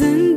reason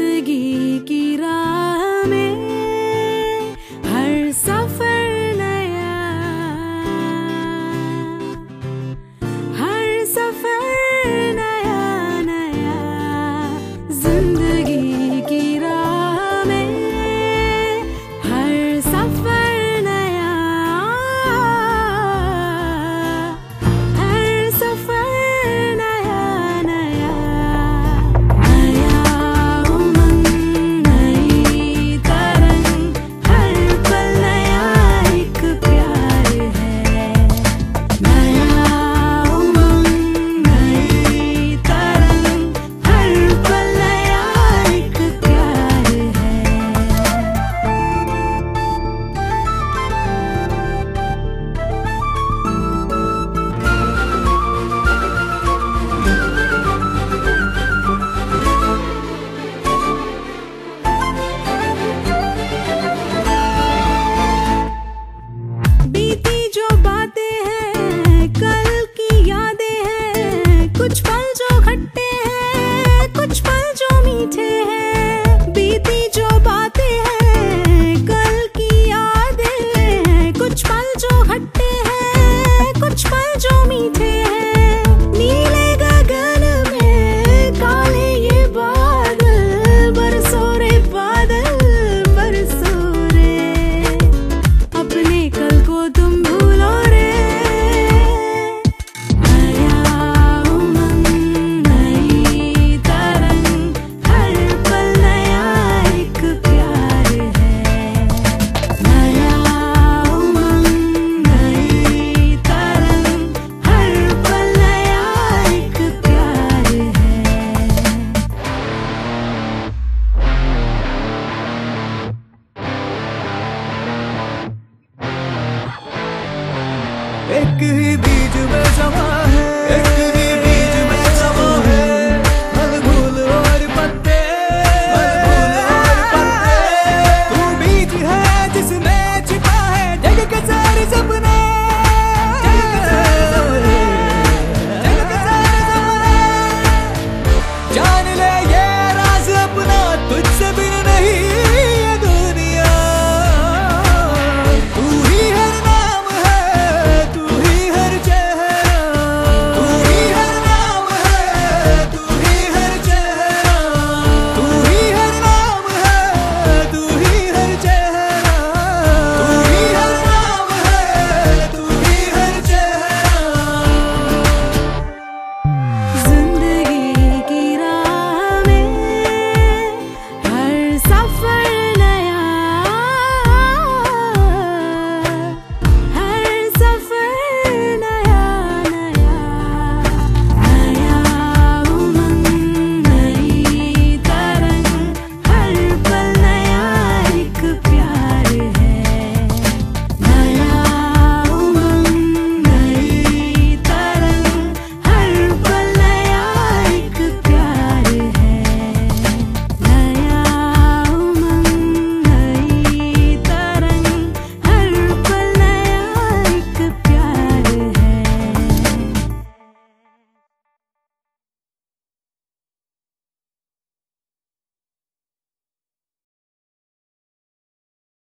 एक ही बीज में जमा